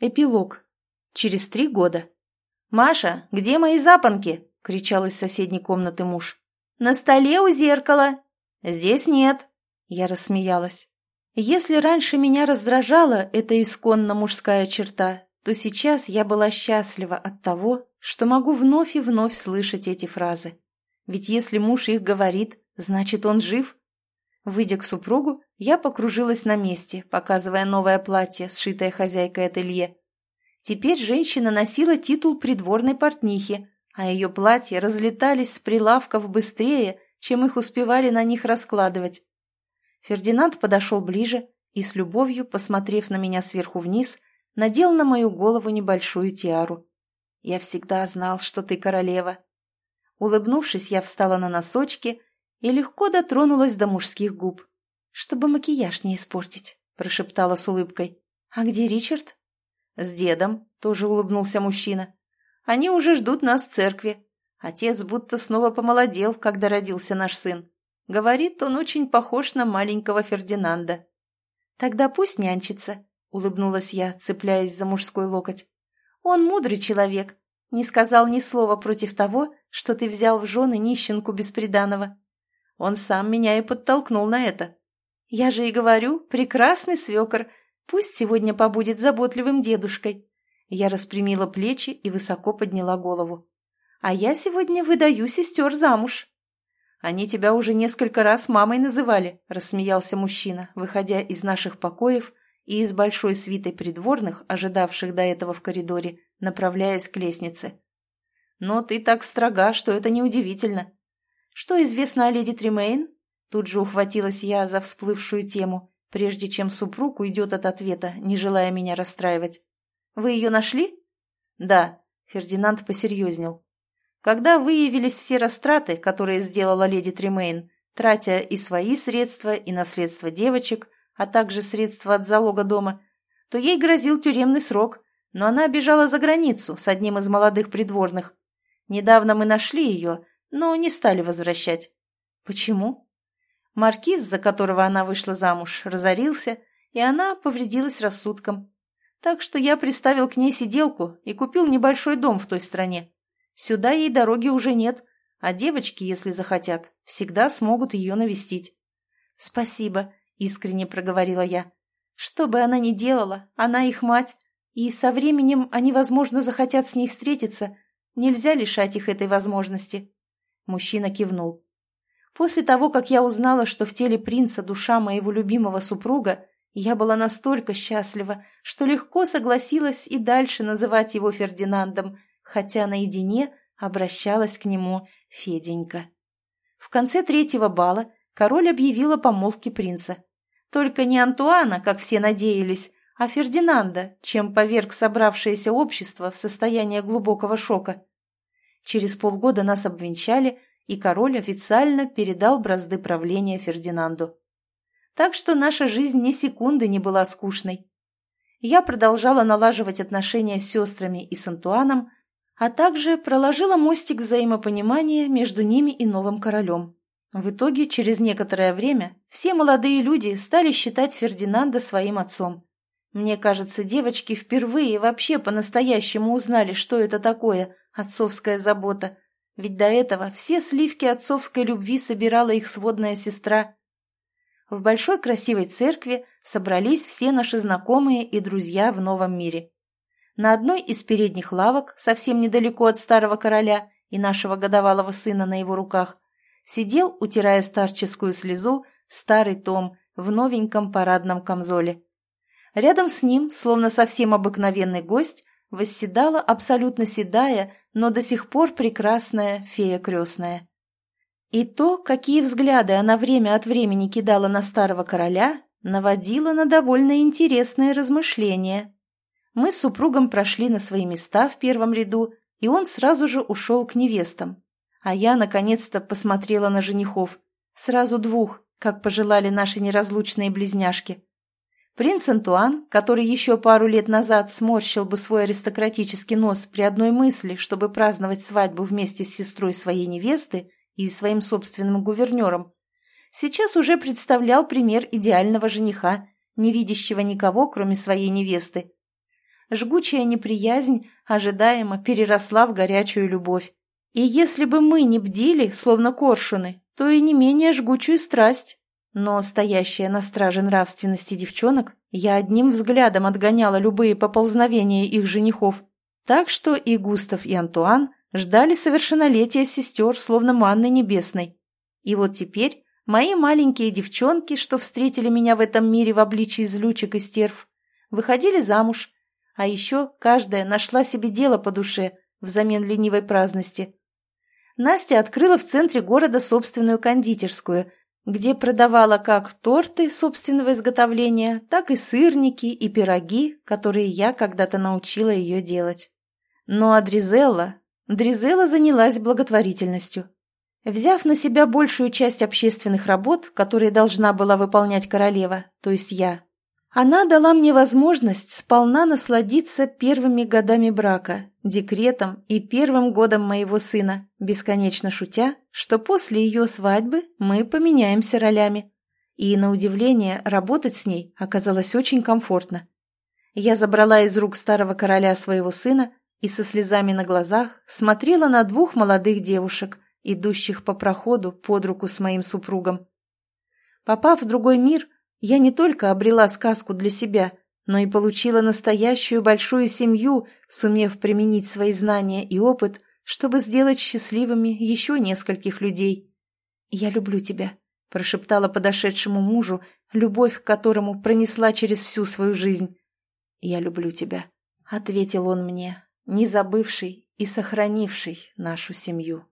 Эпилог. Через три года. «Маша, где мои запонки?» — кричал из соседней комнаты муж. «На столе у зеркала». «Здесь нет». Я рассмеялась. Если раньше меня раздражала эта исконно мужская черта, то сейчас я была счастлива от того, что могу вновь и вновь слышать эти фразы. Ведь если муж их говорит, значит он жив. Выйдя к супругу, я покружилась на месте, показывая новое платье, сшитое хозяйкой ателье. Теперь женщина носила титул придворной портнихи, а ее платья разлетались с прилавков быстрее, чем их успевали на них раскладывать. Фердинанд подошел ближе и, с любовью, посмотрев на меня сверху вниз, надел на мою голову небольшую тиару. «Я всегда знал, что ты королева». Улыбнувшись, я встала на носочки и легко дотронулась до мужских губ чтобы макияж не испортить», — прошептала с улыбкой. «А где Ричард?» «С дедом», — тоже улыбнулся мужчина. «Они уже ждут нас в церкви. Отец будто снова помолодел, когда родился наш сын. Говорит, он очень похож на маленького Фердинанда». «Тогда пусть нянчится», — улыбнулась я, цепляясь за мужской локоть. «Он мудрый человек, не сказал ни слова против того, что ты взял в жены нищенку бесприданного. Он сам меня и подтолкнул на это. Я же и говорю, прекрасный свекор, пусть сегодня побудет заботливым дедушкой. Я распрямила плечи и высоко подняла голову. А я сегодня выдаю сестер замуж. Они тебя уже несколько раз мамой называли, рассмеялся мужчина, выходя из наших покоев и из большой свитой придворных, ожидавших до этого в коридоре, направляясь к лестнице. Но ты так строга, что это неудивительно. Что известно о леди Тримейн? Тут же ухватилась я за всплывшую тему, прежде чем супруг уйдет от ответа, не желая меня расстраивать. «Вы ее нашли?» «Да», — Фердинанд посерьезнел. «Когда выявились все растраты, которые сделала леди Тремейн, тратя и свои средства, и наследство девочек, а также средства от залога дома, то ей грозил тюремный срок, но она бежала за границу с одним из молодых придворных. Недавно мы нашли ее, но не стали возвращать. Почему? Маркиз, за которого она вышла замуж, разорился, и она повредилась рассудком. Так что я приставил к ней сиделку и купил небольшой дом в той стране. Сюда ей дороги уже нет, а девочки, если захотят, всегда смогут ее навестить. «Спасибо», — искренне проговорила я. «Что бы она ни делала, она их мать, и со временем они, возможно, захотят с ней встретиться. Нельзя лишать их этой возможности». Мужчина кивнул. После того, как я узнала, что в теле принца душа моего любимого супруга, я была настолько счастлива, что легко согласилась и дальше называть его Фердинандом, хотя наедине обращалась к нему Феденька. В конце третьего бала король объявил о помолвке принца. Только не Антуана, как все надеялись, а Фердинанда, чем поверг собравшееся общество в состояние глубокого шока. Через полгода нас обвенчали, и король официально передал бразды правления Фердинанду. Так что наша жизнь ни секунды не была скучной. Я продолжала налаживать отношения с сестрами и с Антуаном, а также проложила мостик взаимопонимания между ними и новым королем. В итоге, через некоторое время, все молодые люди стали считать Фердинанда своим отцом. Мне кажется, девочки впервые вообще по-настоящему узнали, что это такое – отцовская забота – ведь до этого все сливки отцовской любви собирала их сводная сестра. В большой красивой церкви собрались все наши знакомые и друзья в новом мире. На одной из передних лавок, совсем недалеко от старого короля и нашего годовалого сына на его руках, сидел, утирая старческую слезу, старый Том в новеньком парадном камзоле. Рядом с ним, словно совсем обыкновенный гость, восседала абсолютно седая, но до сих пор прекрасная фея крестная. И то, какие взгляды она время от времени кидала на старого короля, наводило на довольно интересное размышление. Мы с супругом прошли на свои места в первом ряду, и он сразу же ушел к невестам. А я, наконец-то, посмотрела на женихов. Сразу двух, как пожелали наши неразлучные близняшки. Принц Антуан, который еще пару лет назад сморщил бы свой аристократический нос при одной мысли, чтобы праздновать свадьбу вместе с сестрой своей невесты и своим собственным гувернером, сейчас уже представлял пример идеального жениха, не видящего никого, кроме своей невесты. жгучая неприязнь ожидаемо переросла в горячую любовь. И если бы мы не бдили, словно коршуны, то и не менее жгучую страсть. Но стоящая на страже нравственности девчонок, я одним взглядом отгоняла любые поползновения их женихов. Так что и Густав, и Антуан ждали совершеннолетия сестер, словно манны небесной. И вот теперь мои маленькие девчонки, что встретили меня в этом мире в обличии злючек и стерв, выходили замуж, а еще каждая нашла себе дело по душе взамен ленивой праздности. Настя открыла в центре города собственную кондитерскую, где продавала как торты собственного изготовления, так и сырники и пироги, которые я когда-то научила ее делать. Ну а Дризелла... Дризелла занялась благотворительностью. Взяв на себя большую часть общественных работ, которые должна была выполнять королева, то есть я, она дала мне возможность сполна насладиться первыми годами брака, декретом и первым годом моего сына, бесконечно шутя, что после ее свадьбы мы поменяемся ролями. И, на удивление, работать с ней оказалось очень комфортно. Я забрала из рук старого короля своего сына и со слезами на глазах смотрела на двух молодых девушек, идущих по проходу под руку с моим супругом. Попав в другой мир – я не только обрела сказку для себя, но и получила настоящую большую семью, сумев применить свои знания и опыт, чтобы сделать счастливыми еще нескольких людей. «Я люблю тебя», — прошептала подошедшему мужу, любовь к которому пронесла через всю свою жизнь. «Я люблю тебя», — ответил он мне, не забывший и сохранивший нашу семью.